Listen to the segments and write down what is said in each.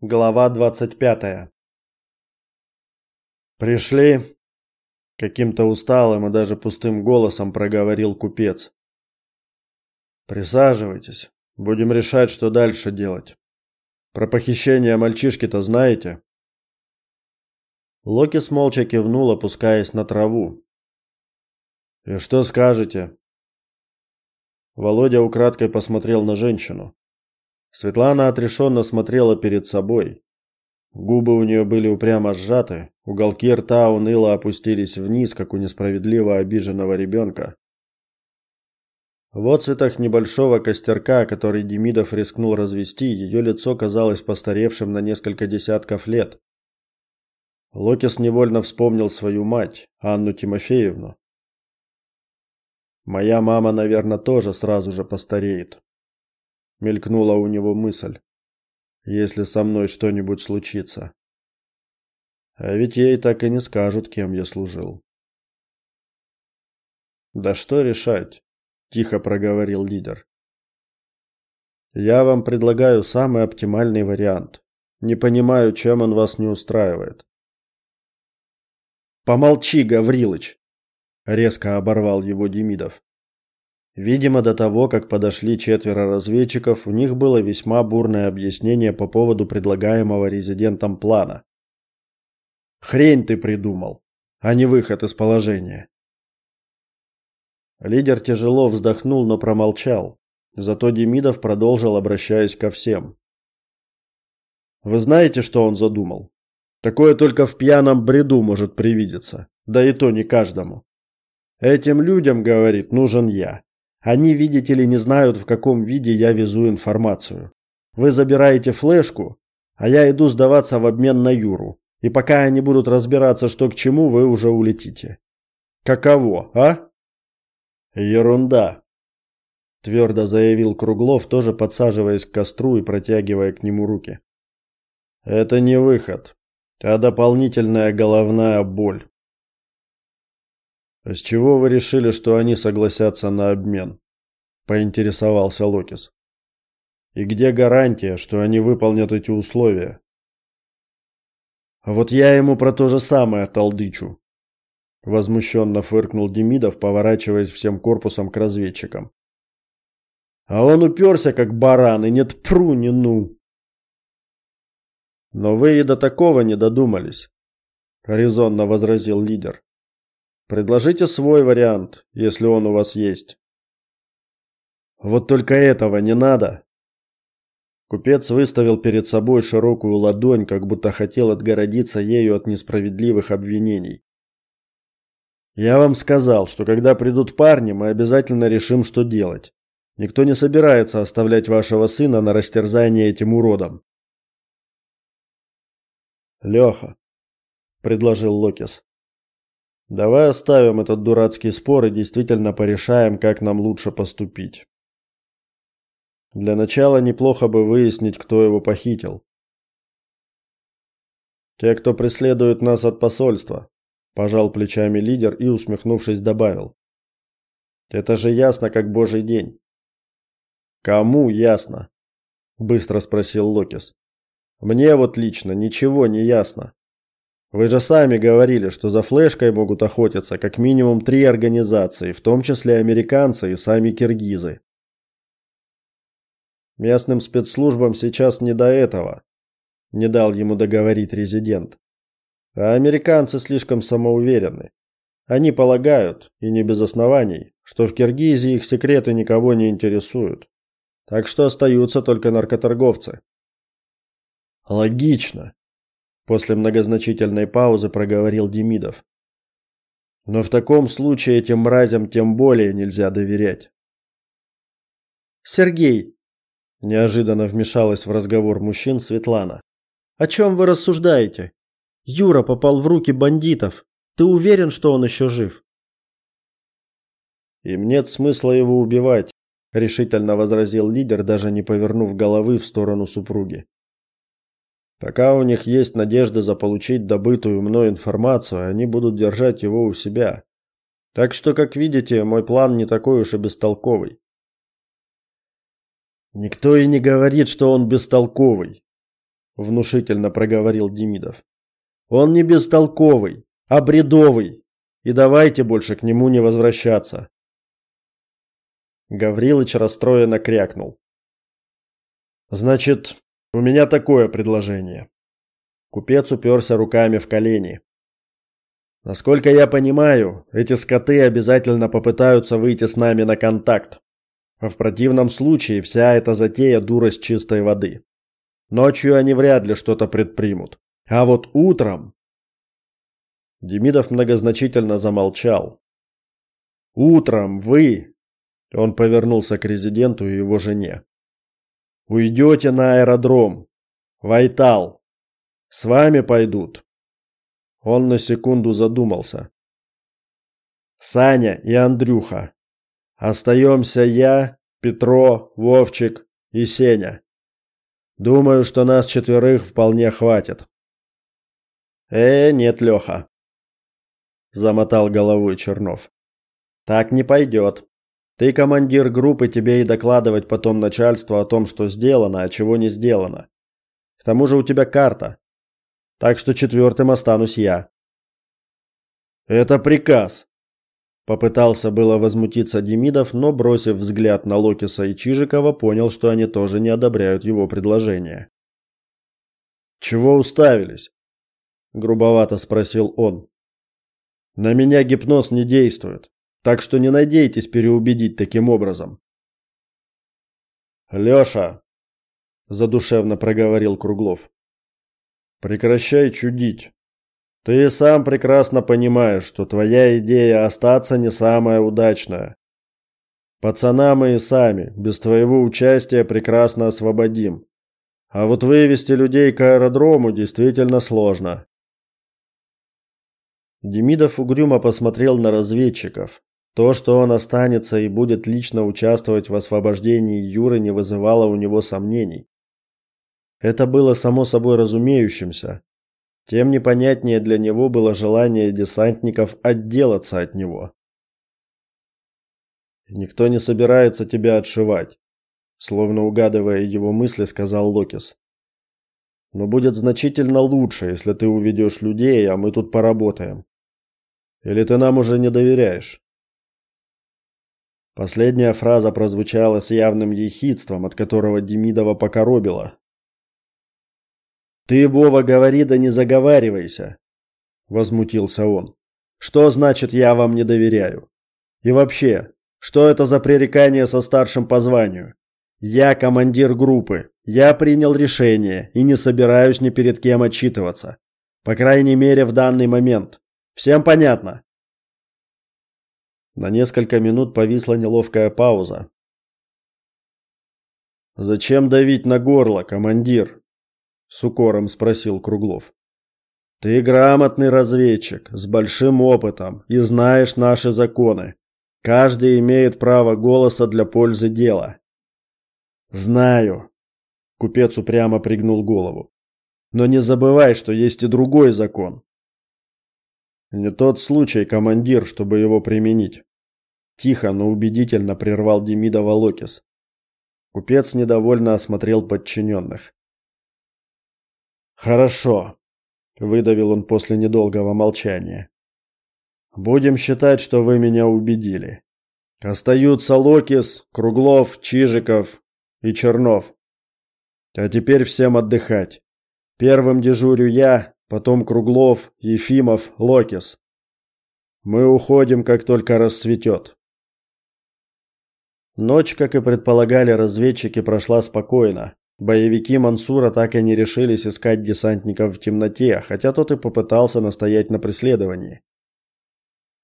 Глава 25. Пришли, каким-то усталым и даже пустым голосом проговорил купец. Присаживайтесь, будем решать, что дальше делать. Про похищение мальчишки-то знаете? Локис молча кивнул, опускаясь на траву. И что скажете? Володя украдкой посмотрел на женщину. Светлана отрешенно смотрела перед собой. Губы у нее были упрямо сжаты, уголки рта уныло опустились вниз, как у несправедливо обиженного ребенка. В отцветах небольшого костерка, который Демидов рискнул развести, ее лицо казалось постаревшим на несколько десятков лет. Локис невольно вспомнил свою мать, Анну Тимофеевну. Моя мама, наверное, тоже сразу же постареет мелькнула у него мысль. Если со мной что-нибудь случится. А ведь ей так и не скажут, кем я служил. Да что решать, тихо проговорил лидер. Я вам предлагаю самый оптимальный вариант. Не понимаю, чем он вас не устраивает. Помолчи, Гаврилыч, резко оборвал его Демидов. Видимо, до того, как подошли четверо разведчиков, у них было весьма бурное объяснение по поводу предлагаемого резидентом плана. Хрень ты придумал, а не выход из положения. Лидер тяжело вздохнул, но промолчал. Зато Демидов продолжил, обращаясь ко всем. Вы знаете, что он задумал? Такое только в пьяном бреду может привидеться, да и то не каждому. Этим людям, говорит, нужен я. Они, видите ли, не знают, в каком виде я везу информацию. Вы забираете флешку, а я иду сдаваться в обмен на Юру. И пока они будут разбираться, что к чему, вы уже улетите. Каково, а? Ерунда, твердо заявил Круглов, тоже подсаживаясь к костру и протягивая к нему руки. Это не выход, а дополнительная головная боль. С чего вы решили, что они согласятся на обмен? поинтересовался Локис. И где гарантия, что они выполнят эти условия? А вот я ему про то же самое толдычу, возмущенно фыркнул Демидов, поворачиваясь всем корпусом к разведчикам. А он уперся, как баран, и нет пру ни ну. Но вы и до такого не додумались, резонно возразил лидер. Предложите свой вариант, если он у вас есть. Вот только этого не надо. Купец выставил перед собой широкую ладонь, как будто хотел отгородиться ею от несправедливых обвинений. Я вам сказал, что когда придут парни, мы обязательно решим, что делать. Никто не собирается оставлять вашего сына на растерзание этим уродом. Леха, предложил Локис. Давай оставим этот дурацкий спор и действительно порешаем, как нам лучше поступить. Для начала неплохо бы выяснить, кто его похитил. Те, кто преследует нас от посольства, пожал плечами лидер и усмехнувшись добавил: Это же ясно, как божий день. Кому ясно? быстро спросил Локис. Мне вот лично ничего не ясно. Вы же сами говорили, что за флешкой могут охотиться как минимум три организации, в том числе американцы и сами киргизы. Местным спецслужбам сейчас не до этого, не дал ему договорить резидент. А американцы слишком самоуверенны. Они полагают, и не без оснований, что в Киргизии их секреты никого не интересуют. Так что остаются только наркоторговцы. Логично, После многозначительной паузы проговорил Демидов. Но в таком случае этим мразям тем более нельзя доверять. Сергей неожиданно вмешалась в разговор мужчин Светлана. О чем вы рассуждаете? Юра попал в руки бандитов. Ты уверен, что он еще жив? Им нет смысла его убивать, решительно возразил лидер, даже не повернув головы в сторону супруги. Пока у них есть надежда заполучить добытую мной информацию, они будут держать его у себя. Так что, как видите, мой план не такой уж и бестолковый. Никто и не говорит, что он бестолковый, внушительно проговорил Демидов. Он не бестолковый, а бредовый. И давайте больше к нему не возвращаться. Гаврилыч расстроенно крякнул. Значит, у меня такое предложение. Купец уперся руками в колени. Насколько я понимаю, эти скоты обязательно попытаются выйти с нами на контакт. А в противном случае вся эта затея дурость чистой воды. Ночью они вряд ли что-то предпримут. А вот утром Демидов многозначительно замолчал. Утром вы, он повернулся к резиденту и его жене. Уйдете на аэродром. Вайтал. С вами пойдут. Он на секунду задумался. Саня и Андрюха. Остаемся я, Петро, Вовчик и Сеня. Думаю, что нас четверых вполне хватит. Э, нет, Леха. Замотал головой Чернов. Так не пойдет. Ты командир группы, тебе и докладывать потом начальству о том, что сделано, а чего не сделано. К тому же у тебя карта. Так что четвертым останусь я. Это приказ. Попытался было возмутиться Демидов, но бросив взгляд на Локиса и Чижикова, понял, что они тоже не одобряют его предложение. Чего уставились? грубовато спросил он. На меня гипноз не действует, так что не надейтесь переубедить таким образом. Лёша, задушевно проговорил Круглов. Прекращай чудить. Ты сам прекрасно понимаешь, что твоя идея остаться не самая удачная. Пацана мы и сами, без твоего участия прекрасно освободим. А вот вывести людей к аэродрому действительно сложно. Демидов угрюмо посмотрел на разведчиков. То, что он останется и будет лично участвовать в освобождении Юры, не вызывало у него сомнений. Это было само собой разумеющимся, тем непонятнее для него было желание десантников отделаться от него. Никто не собирается тебя отшивать, словно угадывая его мысли, сказал Локис. Но будет значительно лучше, если ты уведешь людей, а мы тут поработаем. Или ты нам уже не доверяешь? Последняя фраза прозвучала с явным ехидством, от которого Демидова покоробило. Ты, Вова, говори да не заговаривайся, возмутился он. Что значит я вам не доверяю? И вообще, что это за пререкание со старшим по званию? Я командир группы. Я принял решение и не собираюсь ни перед кем отчитываться. По крайней мере, в данный момент. Всем понятно? На несколько минут повисла неловкая пауза. Зачем давить на горло, командир? с укором спросил Круглов. Ты грамотный разведчик с большим опытом и знаешь наши законы. Каждый имеет право голоса для пользы дела. Знаю. Купец упрямо пригнул голову. Но не забывай, что есть и другой закон. Не тот случай, командир, чтобы его применить. Тихо, но убедительно прервал Демидова Локис. Купец недовольно осмотрел подчиненных. Хорошо, выдавил он после недолгого молчания. Будем считать, что вы меня убедили. Остаются Локис, Круглов, Чижиков и Чернов. А теперь всем отдыхать. Первым дежурю я, потом Круглов, Ефимов, Локис. Мы уходим, как только рассветет. Ночь, как и предполагали разведчики, прошла спокойно. Боевики Мансура так и не решились искать десантников в темноте, хотя тот и попытался настоять на преследовании.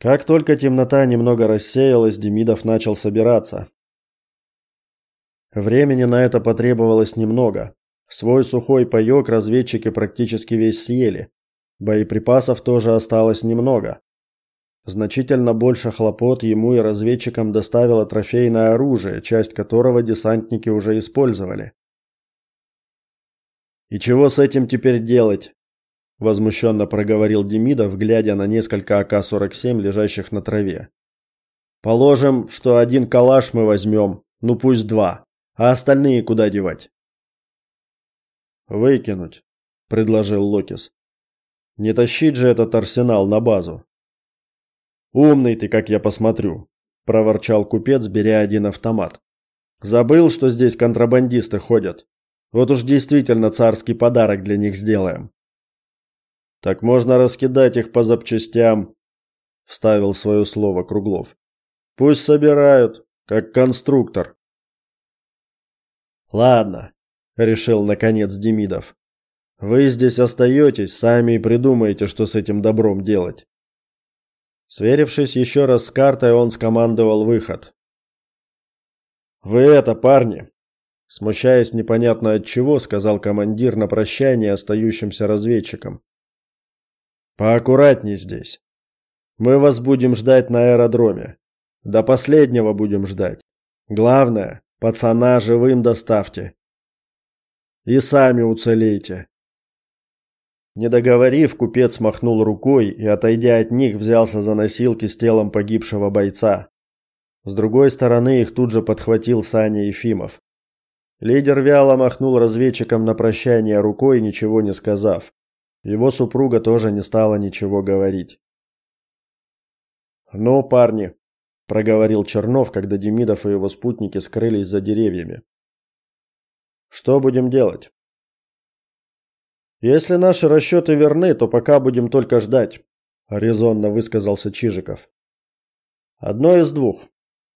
Как только темнота немного рассеялась, Демидов начал собираться. Времени на это потребовалось немного. Свой сухой паёк разведчики практически весь съели. Боеприпасов тоже осталось немного. Значительно больше хлопот ему и разведчикам доставило трофейное оружие, часть которого десантники уже использовали. И чего с этим теперь делать? возмущенно проговорил Демидов, глядя на несколько АК-47, лежащих на траве. Положим, что один калаш мы возьмем, ну пусть два, а остальные куда девать? Выкинуть, предложил Локис. Не тащить же этот арсенал на базу. Умный ты, как я посмотрю, проворчал купец, беря один автомат. Забыл, что здесь контрабандисты ходят. Вот уж действительно царский подарок для них сделаем. Так можно раскидать их по запчастям, вставил свое слово Круглов. Пусть собирают, как конструктор. Ладно, решил наконец Демидов. Вы здесь остаетесь, сами и придумаете, что с этим добром делать. Сверившись еще раз с картой, он скомандовал выход. Вы это, парни, смущаясь непонятно от чего, сказал командир на прощание остающимся разведчикам. Поаккуратней здесь. Мы вас будем ждать на аэродроме. До последнего будем ждать. Главное, пацана живым доставьте. И сами уцелейте. Не договорив, купец махнул рукой и, отойдя от них, взялся за носилки с телом погибшего бойца. С другой стороны их тут же подхватил Саня Ефимов. Лидер вяло махнул разведчикам на прощание рукой, ничего не сказав. Его супруга тоже не стала ничего говорить. "Ну, парни", проговорил Чернов, когда Демидов и его спутники скрылись за деревьями. "Что будем делать?" Если наши расчеты верны, то пока будем только ждать, резонно высказался Чижиков. Одно из двух.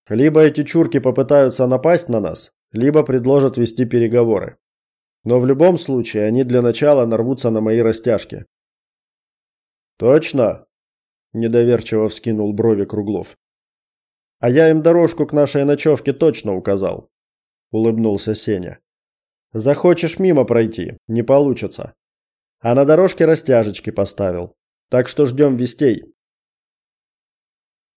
Либо эти чурки попытаются напасть на нас, либо предложат вести переговоры. Но в любом случае они для начала нарвутся на мои растяжки. Точно? недоверчиво вскинул брови Круглов. А я им дорожку к нашей ночевке точно указал, улыбнулся Сеня. Захочешь мимо пройти, не получится. А на дорожке растяжечки поставил. Так что ждем вестей.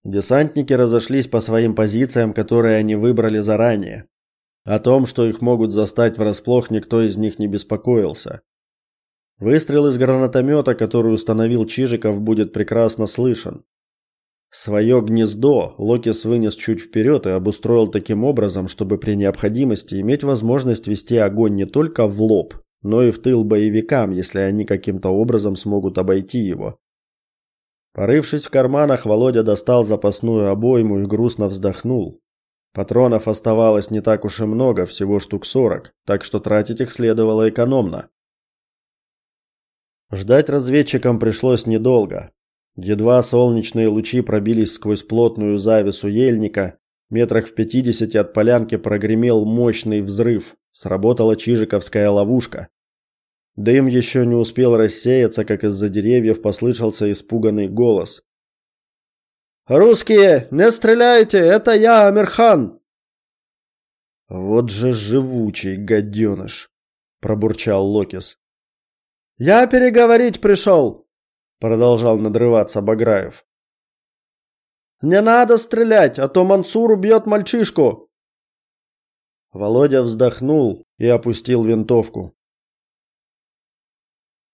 Десантники разошлись по своим позициям, которые они выбрали заранее. О том, что их могут застать врасплох, никто из них не беспокоился. Выстрел из гранатомета, который установил Чижиков, будет прекрасно слышен. Свое гнездо Локис вынес чуть вперед и обустроил таким образом, чтобы при необходимости иметь возможность вести огонь не только в лоб, но и в тыл боевикам, если они каким-то образом смогут обойти его. Порывшись в карманах, Володя достал запасную обойму и грустно вздохнул. Патронов оставалось не так уж и много, всего штук сорок, так что тратить их следовало экономно. Ждать разведчикам пришлось недолго. Едва солнечные лучи пробились сквозь плотную завесу ельника, метрах в пятидесяти от полянки прогремел мощный взрыв. Сработала чижиковская ловушка. Дым еще не успел рассеяться, как из-за деревьев послышался испуганный голос. Русские, не стреляйте, это я, Амирхан. Вот же живучий гаденыш, пробурчал Локис. Я переговорить пришел», — продолжал надрываться Баграев. Не надо стрелять, а то Мансур убьет мальчишку. Володя вздохнул и опустил винтовку.